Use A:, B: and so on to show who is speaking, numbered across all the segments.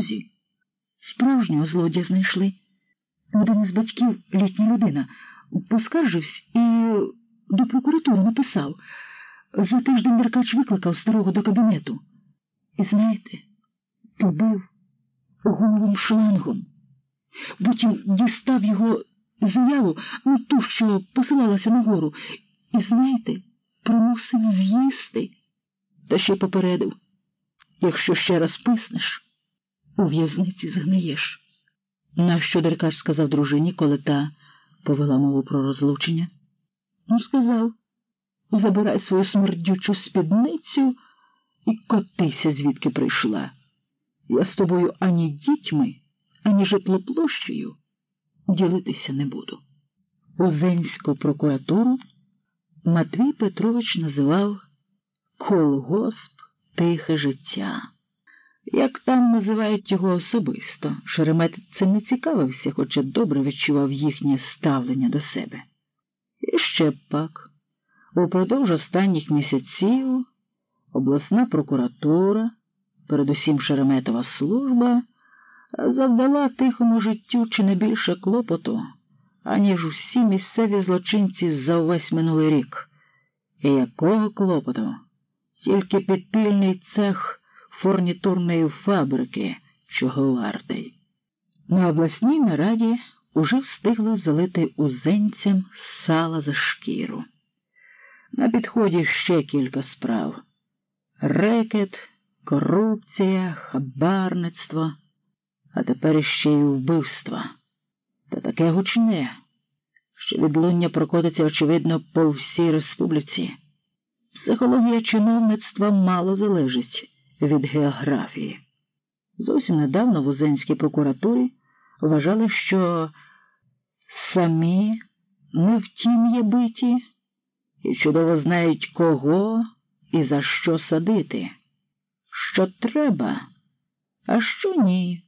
A: дорозі. Справжнього злодія знайшли. Один із батьків, літня людина, поскаржився і до прокуратури написав. За тиждень Деркач викликав старого до кабінету. І знаєте, побив головим шлангом. Потім дістав його заяву, ну ту, що посилалася нагору, і, знаєте, примусив з'їсти, та ще попередив. Якщо ще раз писнеш, у в'язниці згниєш. Нащо Деркач сказав дружині, коли та повела мову про розлучення? Ну, сказав, забирай свою смердючу спідницю і котися, звідки прийшла. Я з тобою ані дітьми, ані житлоплощею ділитися не буду. Узенську прокуратуру Матвій Петрович називав колгосп тихе життя. Як там називають його особисто, Шеремет цим не цікавився, хоча добре відчував їхнє ставлення до себе. І ще пак, упродовж останніх місяців обласна прокуратура, передусім Шереметова служба, завдала тихому життю чи не більше клопоту, аніж усі місцеві злочинці за увесь минулий рік. І якого клопоту? Тільки підпільний цех фурнітурної фабрики, чого вартий. На обласній нараді уже встигли залити узенцям сала за шкіру. На підході ще кілька справ: рекет, корупція, хабарництво, а тепер ще й вбивства. Та таке гучне, що відлуння прокотиться, очевидно, по всій республіці. Психологія чиновництва мало залежить від географії. Зовсім недавно в Узенській прокуратурі вважали, що самі не втім є биті і чудово знають, кого і за що садити, що треба, а що ні.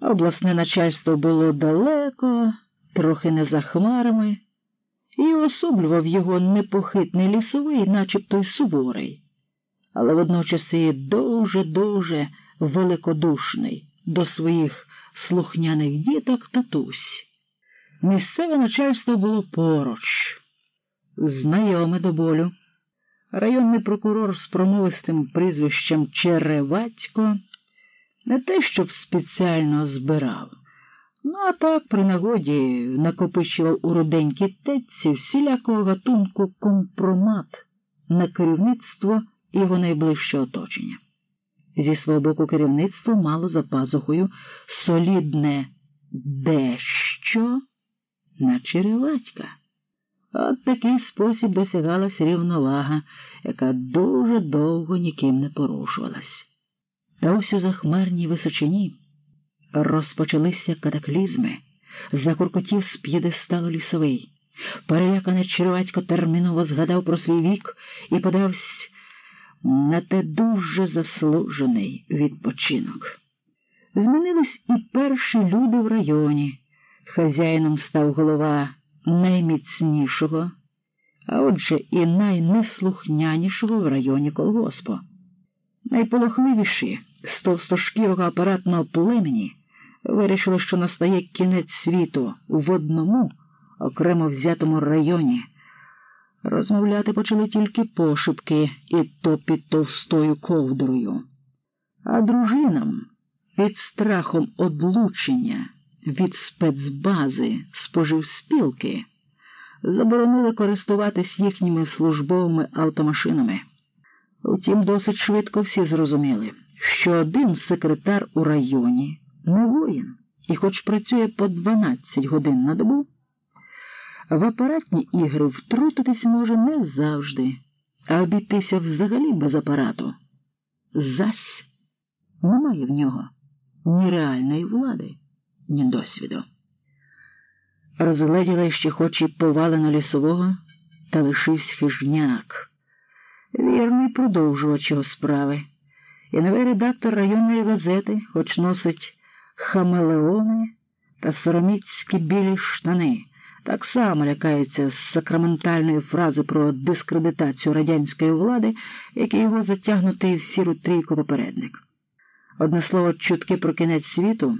A: Обласне начальство було далеко, трохи не за хмарами, і особлював його непохитний лісовий, начебто й суворий, але водночас і дуже-дуже великодушний до своїх слухняних діток татусь. Місцеве начальство було поруч, знайоме до болю. Районний прокурор з промовистим прізвищем Черевацько не те, щоб спеціально збирав, ну а так при нагоді накопичував у руденькій тетці всілякого гатунку компромат на керівництво його найближче оточення. Зі свого боку керівництво мало за пазухою солідне дещо на череватька. От такий спосіб досягалась рівновага, яка дуже довго ніким не порушувалась. Та ось у захмарній височині розпочалися катаклізми, закуркотів з п'єдесталу лісовий. Переляканий черватько терміново згадав про свій вік і подався на те дуже заслужений відпочинок. Змінились і перші люди в районі. Хазяїном став голова найміцнішого, а отже і найнеслухнянішого в районі колгоспу. Найполохливіші з товстошкірого апаратного племені вирішили, що настає кінець світу в одному окремо взятому районі. Розмовляти почали тільки пошепки і то під товстою ковдрою. А дружинам під страхом одлучення від спецбази споживспілки заборонили користуватись їхніми службовими автомашинами. Втім, досить швидко всі зрозуміли, що один секретар у районі не воїн і, хоч працює по 12 годин на добу, в апаратні ігри втрутитись може не завжди, а обійтися взагалі без апарату. Зась немає в нього ні реальної влади, ні досвіду. Розгледіла ще хоч і повалено лісового, та лишився хижняк вірний продовжувач його справи. І новий редактор районної газети, хоч носить хамелеони та сороміцькі білі штани, так само лякається з сакраментальної фрази про дискредитацію радянської влади, як і його затягнутий в сіру трійку попередник. Одне слово, чутки про кінець світу